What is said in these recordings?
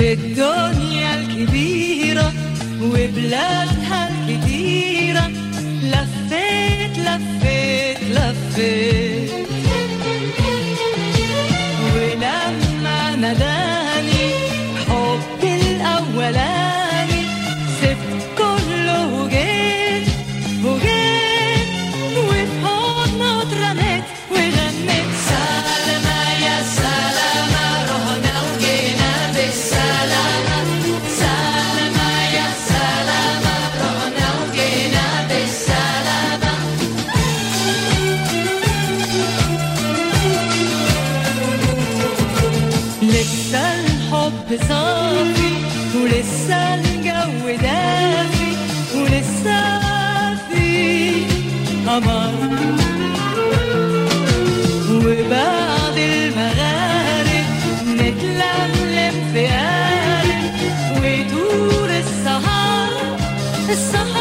في الدنيا الكبيرة وبلادها لسه الحب صافي ولسه الجو دافي ولسه في قمر وبعد المغارب نتلملم في قارب ويدور السهر السهر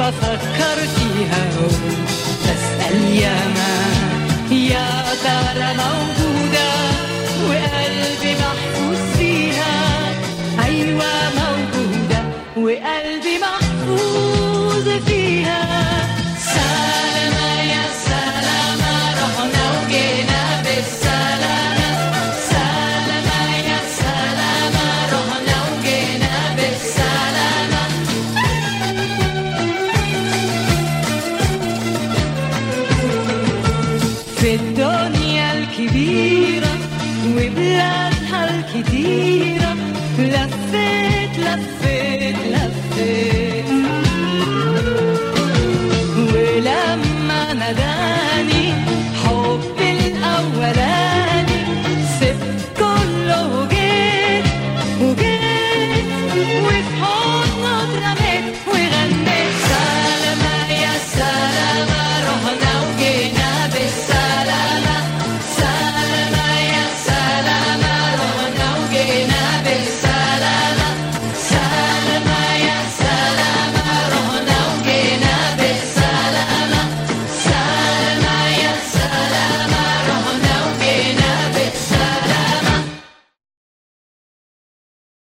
بفكر فيها بسأل ياما يا ترى موجودة؟ وقلبي محفوظ فيها. أيوة موجودة وقلبي محفوظ. في الدنيا الكبيرة وبلادها الكتيرة لفيت لفيت لفيت ولما ناداني حبي الأولاني سبت كله وجيت وجيت وفي حضنه اترميت وغنيت